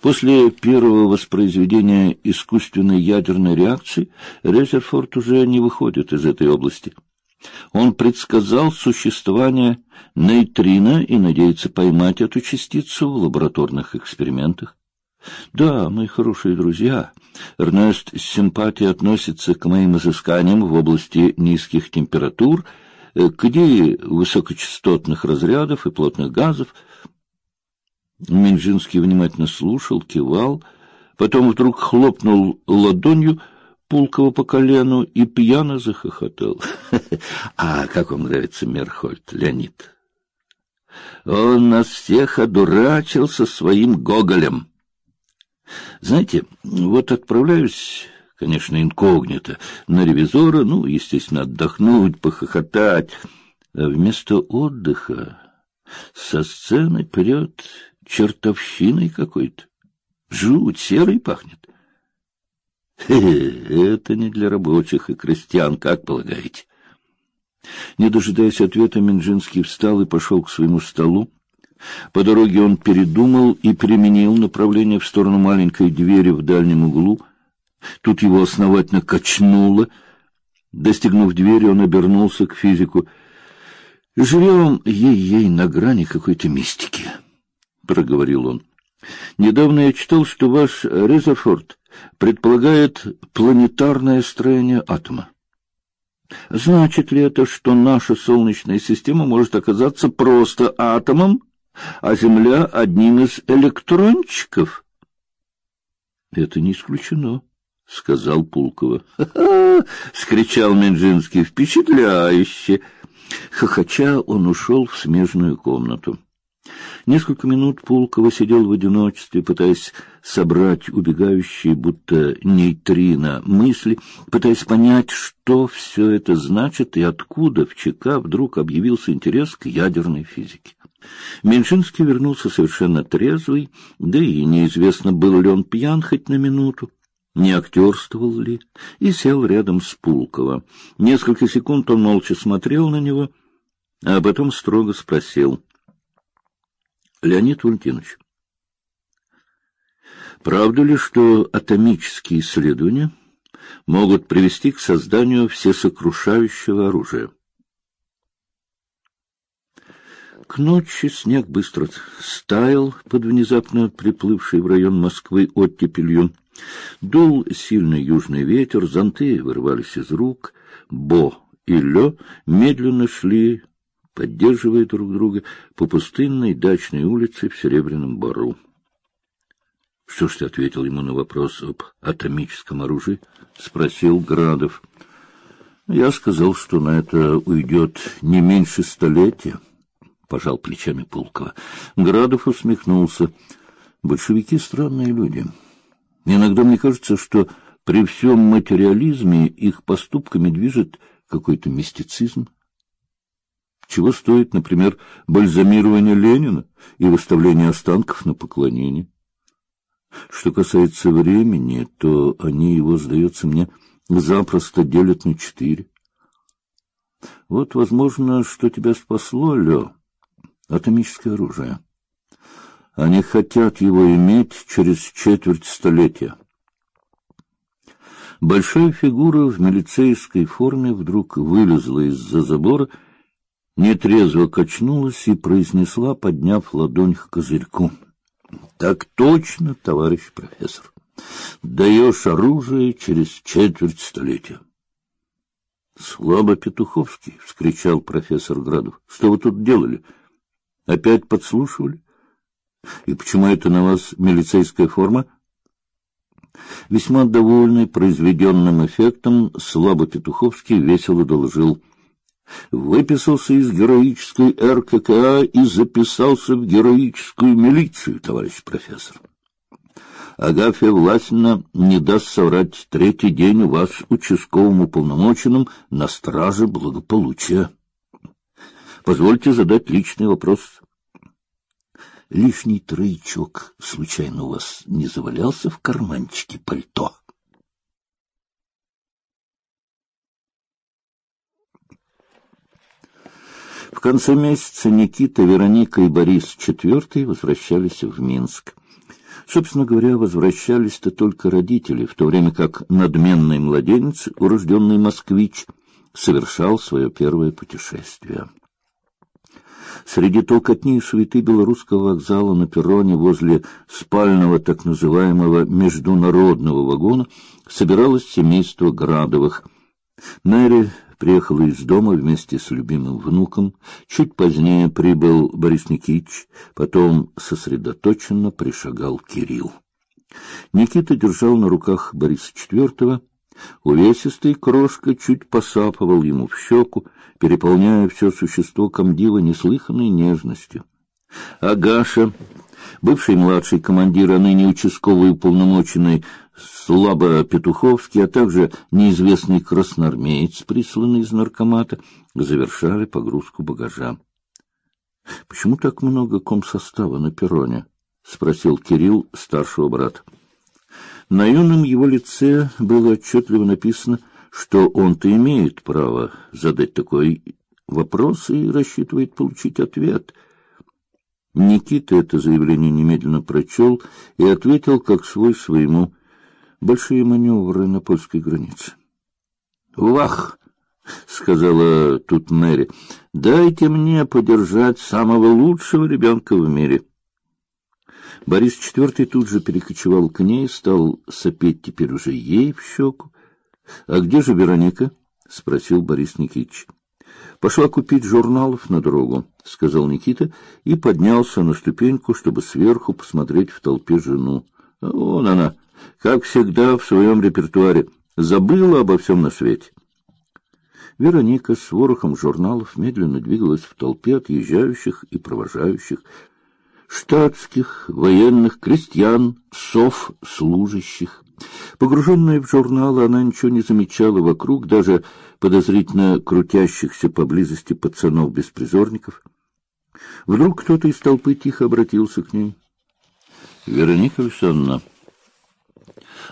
После первого воспроизведения искусственной ядерной реакции Резерфорд уже не выходит из этой области. Он предсказал существование нейтрино и надеется поймать эту частицу в лабораторных экспериментах. Да, мои хорошие друзья, Эрнест с симпатией относится к моим изысканиям в области низких температур, э, к идее высокочастотных разрядов и плотных газов. Минжинский внимательно слушал, кивал, потом вдруг хлопнул ладонью Пулкова по колену и пьяно захохотал. — А как вам нравится Мерхольд, Леонид? Он нас всех одурачил со своим Гоголем. Знаете, вот отправляюсь, конечно, инкогнито, на ревизора, ну, естественно, отдохнуть, похохотать, а вместо отдыха со сцены прет чертовщиной какой-то. Жуть, серый пахнет. это не для рабочих и крестьян, как полагаете? Не дожидаясь ответа, Минжинский встал и пошел к своему столу. По дороге он передумал и применил направление в сторону маленькой двери в дальнем углу. Тут его основательно качнуло. Достигнув двери, он обернулся к физику. «Живем ей-ей на грани какой-то мистики», — проговорил он. «Недавно я читал, что ваш Резерфорд предполагает планетарное строение атома. Значит ли это, что наша Солнечная система может оказаться просто атомом, а Земля — одним из электрончиков? — Это не исключено, — сказал Пулкова. «Ха — скричал Менжинский. — Впечатляюще! Хохоча он ушел в смежную комнату. Несколько минут Пулкова сидел в одиночестве, пытаясь собрать убегающие, будто нейтрино, мысли, пытаясь понять, что все это значит и откуда в ЧК вдруг объявился интерес к ядерной физике. Меньшинский вернулся совершенно трезвый, да и неизвестно, был ли он пьян хоть на минуту, не актерствовал ли, и сел рядом с Пулково. Несколько секунд он молча смотрел на него, а потом строго спросил — Леонид Валентинович, правда ли, что атомические исследования могут привести к созданию всесокрушающего оружия? К ночи снег быстро стаял под внезапно приплывший в район Москвы оттепелью. Дул сильный южный ветер, зонты вырывались из рук. Бо и Лё медленно шли поддерживая друг друга по пустынной дачной улице в Серебряном Бару. — Что ж ты ответил ему на вопрос об атомическом оружии? — спросил Градов. — Я сказал, что на это уйдет не меньше столетия, — пожал плечами Пулкова. Градов усмехнулся. — Большевики — странные люди. Иногда мне кажется, что при всем материализме их поступками движет какой-то мистицизм. Чего стоит, например, бальзамирование Ленина и выставление останков на поклонение? Что касается времени, то они его, сдается мне, запросто делят на четыре. Вот, возможно, что тебя спасло, Лё, атомическое оружие. Они хотят его иметь через четверть столетия. Большая фигура в милицейской форме вдруг вылезла из-за забора нетрезво качнулась и произнесла, подняв ладонь к козырьку. — Так точно, товарищ профессор. Даешь оружие через четверть столетия. — Слабо Петуховский, — вскричал профессор Градов. — Что вы тут делали? Опять подслушивали? И почему это на вас милицейская форма? Весьма довольный произведенным эффектом, Слабо Петуховский весело доложил — выписался из героической РККА и записался в героическую милицию, товарищ профессор. Агафья Власина не даст соврать третий день у вас участковым уполномоченным на страже благополучия. Позвольте задать личный вопрос. Лишний троечок случайно у вас не завалялся в карманчике пальто? В конце месяца Никита, Вероника и Борис IV возвращались в Минск. Собственно говоря, возвращались-то только родители, в то время как надменный младенец, урожденный москвич, совершал свое первое путешествие. Среди толкотни и суеты белорусского вокзала на перроне возле спального так называемого международного вагона собиралось семейство Градовых. Мэри приехала из дома вместе с любимым внуком. Чуть позднее прибыл Борис Никитич, потом сосредоточенно пришагал Кирилл. Никита держал на руках Бориса Четвертого. Увесистый крошка чуть посапывал ему в щеку, переполняя все существо комдива неслыханной нежностью. Агаша, бывший младший командир, а ныне участковый уполномоченный Слабо Петуховский, а также неизвестный красноармеец, присланный из наркомата, завершали погрузку багажа. — Почему так много комсостава на перроне? — спросил Кирилл старшего брата. На юном его лице было отчетливо написано, что он-то имеет право задать такой вопрос и рассчитывает получить ответ. Никита это заявление немедленно прочел и ответил как свой своему большие маневры на польской границе. «Вах!» — сказала тут Мэри. «Дайте мне подержать самого лучшего ребенка в мире». Борис IV тут же перекочевал к ней, стал сопеть теперь уже ей в щеку. «А где же Вероника?» — спросил Борис Никитич. «Пошла купить журналов на дорогу», — сказал Никита и поднялся на ступеньку, чтобы сверху посмотреть в толпе жену. «Вон она!» как всегда в своем репертуаре, забыла обо всем на свете. Вероника с ворохом журналов медленно двигалась в толпе отъезжающих и провожающих, штатских, военных, крестьян, сов, служащих. Погруженная в журналы, она ничего не замечала вокруг, даже подозрительно крутящихся поблизости пацанов-беспризорников. Вдруг кто-то из толпы тихо обратился к ней. — Вероника Александровна,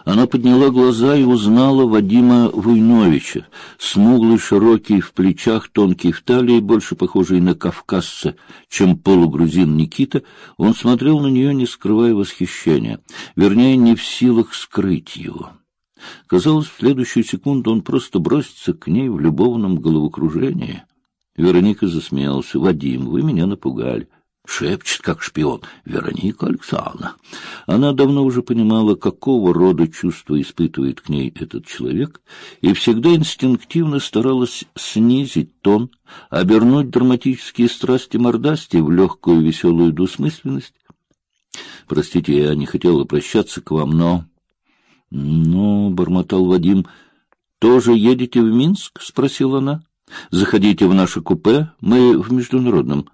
она подняла глаза и узнала Вадима Войновича, смуглый, широкий в плечах, тонкий в талии, больше похожий на кавказца, чем полугрузин Никита. Он смотрел на нее, не скрывая восхищения, вернее, не в силах скрыть его. Казалось, в следующую секунду он просто бросится к ней в любовном головокружении. Вероника засмеялась. «Вадим, вы меня напугали шепчет, как шпион, Вероника Александровна. Она давно уже понимала, какого рода чувства испытывает к ней этот человек, и всегда инстинктивно старалась снизить тон, обернуть драматические страсти мордасти в легкую веселую двусмысленность. Простите, я не хотел обращаться к вам, но... — Ну, — бормотал Вадим, — тоже едете в Минск? — спросила она. — Заходите в наше купе, мы в международном.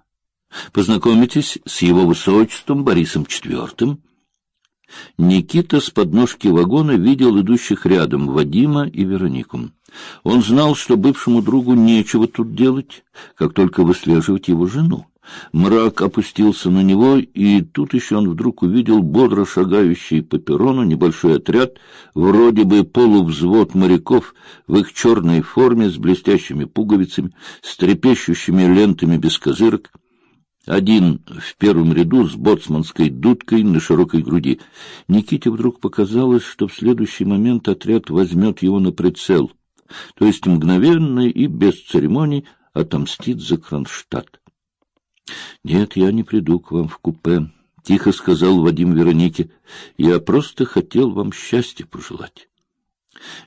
Познакомитесь с его высочеством Борисом IV. Никита с подножки вагона видел идущих рядом Вадима и Веронику. Он знал, что бывшему другу нечего тут делать, как только выслеживать его жену. Мрак опустился на него, и тут еще он вдруг увидел бодро шагающий по перрону небольшой отряд, вроде бы полувзвод моряков в их черной форме с блестящими пуговицами, с трепещущими лентами без козырок. Один в первом ряду с боцманской дудкой на широкой груди. Никите вдруг показалось, что в следующий момент отряд возьмет его на прицел, то есть мгновенно и без церемоний отомстит за Кронштадт. — Нет, я не приду к вам в купе, — тихо сказал Вадим Веронике. — Я просто хотел вам счастья пожелать.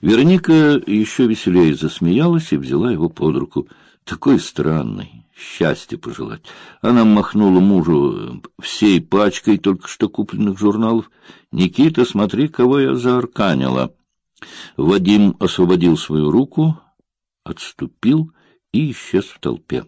Вероника еще веселее засмеялась и взяла его под руку. Такой странный, счастья пожелать. Она махнула мужу всей пачкой только что купленных журналов. «Никита, смотри, кого я заарканила!» Вадим освободил свою руку, отступил и исчез в толпе.